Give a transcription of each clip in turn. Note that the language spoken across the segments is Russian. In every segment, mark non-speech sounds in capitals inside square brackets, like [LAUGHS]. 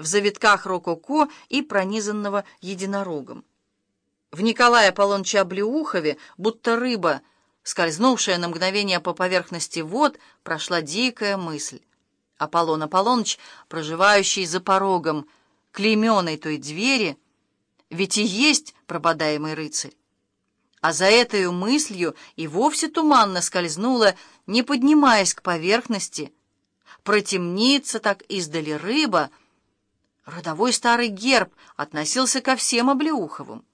в завитках рококо и пронизанного единорогом. В Николае Аполлоныче Облеухове, будто рыба, скользнувшая на мгновение по поверхности вод, прошла дикая мысль. Аполлон Аполлоныч, проживающий за порогом клейменной той двери, ведь и есть прободаемый рыцарь. А за этой мыслью и вовсе туманно скользнула, не поднимаясь к поверхности, протемнится так издали рыба. Родовой старый герб относился ко всем Облеуховым.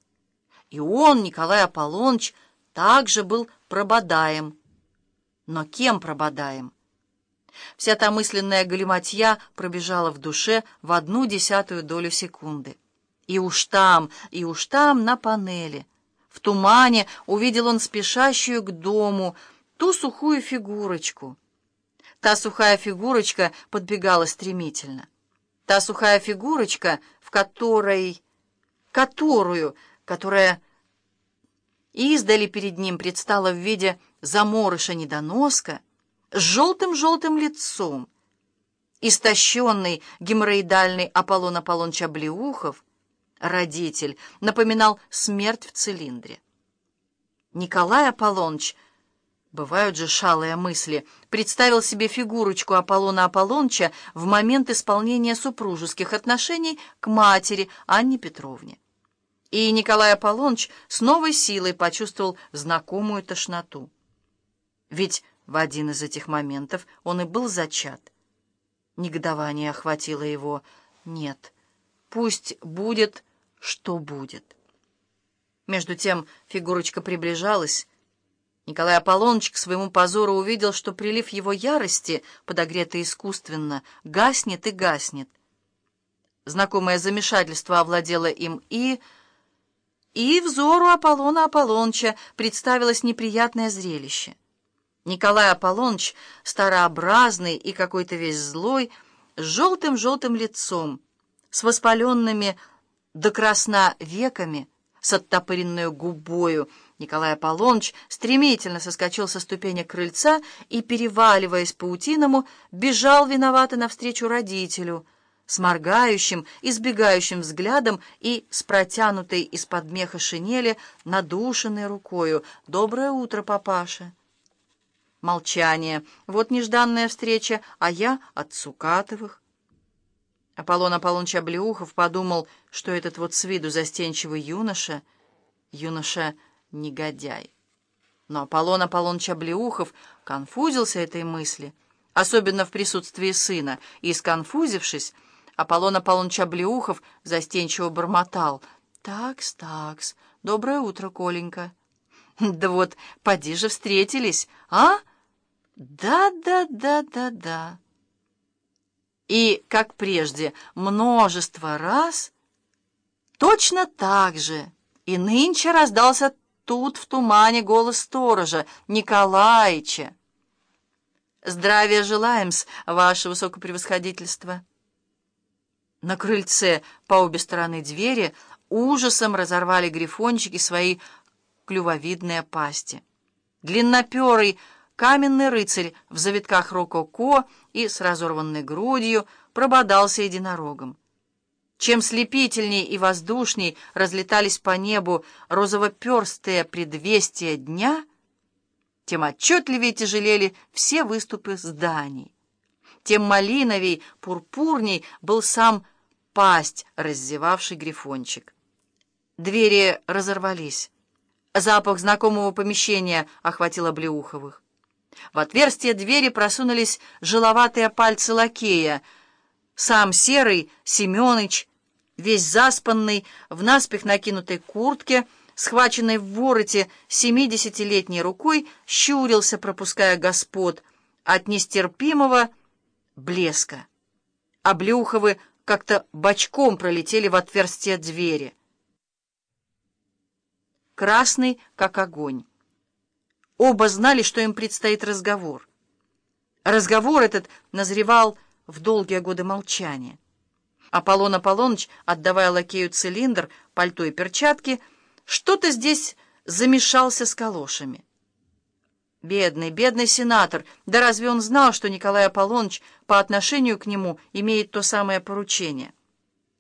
И он, Николай Аполлоныч, также был прободаем. Но кем прободаем? Вся та мысленная галиматья пробежала в душе в одну десятую долю секунды. И уж там, и уж там на панели — в тумане увидел он спешащую к дому ту сухую фигурочку. Та сухая фигурочка подбегала стремительно. Та сухая фигурочка, в которой... которую... которая издали перед ним предстала в виде заморыша-недоноска с желтым-желтым лицом. Истощенный геморроидальный Аполлон Аполлоныч Облеухов родитель, напоминал смерть в цилиндре. Николай Аполлоныч, бывают же шалые мысли, представил себе фигурочку Аполлона Аполлоныча в момент исполнения супружеских отношений к матери Анне Петровне. И Николай Аполлоныч с новой силой почувствовал знакомую тошноту. Ведь в один из этих моментов он и был зачат. Негодование охватило его. Нет, пусть будет что будет. Между тем фигурочка приближалась. Николай Аполлоныч к своему позору увидел, что прилив его ярости, подогретый искусственно, гаснет и гаснет. Знакомое замешательство овладело им и... И взору Аполлона Аполлоныча представилось неприятное зрелище. Николай Аполлоныч, старообразный и какой-то весь злой, с желтым-желтым лицом, с воспаленными до красна веками, с оттопыренной губою, Николай Аполлоныч стремительно соскочил со ступенек крыльца и, переваливаясь паутиному, бежал виновато навстречу родителю, с моргающим, избегающим взглядом и с протянутой из-под меха шинели надушенной рукою. «Доброе утро, папаша!» Молчание. Вот нежданная встреча, а я от Сукатовых. Аполлон Аполлоныч Облеухов подумал, что этот вот с виду застенчивый юноша, юноша-негодяй. Но Аполлон Аполлоныч Облеухов конфузился этой мысли, особенно в присутствии сына, и, сконфузившись, Аполлон Аполлоныч Облеухов застенчиво бормотал. «Такс, такс, доброе утро, Коленька». [LAUGHS] «Да вот, поди же встретились, а?» «Да-да-да-да-да». И, как прежде, множество раз, точно так же и нынче раздался тут в тумане голос сторожа Николаича. «Здравия желаем-с, ваше высокопревосходительство!» На крыльце по обе стороны двери ужасом разорвали грифончики свои клювовидные пасти. Длинноперый каменный рыцарь в завитках рококо и с разорванной грудью прободался единорогом. Чем слепительней и воздушней разлетались по небу розово-перстые предвестия дня, тем отчетливее тяжелели все выступы зданий. Тем малиновей, пурпурней был сам пасть, раздевавший грифончик. Двери разорвались. Запах знакомого помещения охватил Облеуховых. В отверстие двери просунулись жиловатые пальцы лакея. Сам серый Семёныч, весь заспанный, в наспех накинутой куртке, схваченной в вороте семидесятилетней рукой, щурился, пропуская господ от нестерпимого блеска. Облюховы как-то бочком пролетели в отверстие двери. Красный, как огонь. Оба знали, что им предстоит разговор. Разговор этот назревал в долгие годы молчания. Аполлон Аполлоныч, отдавая лакею цилиндр, пальто и перчатки, что-то здесь замешался с калошами. Бедный, бедный сенатор, да разве он знал, что Николай Аполлоныч по отношению к нему имеет то самое поручение?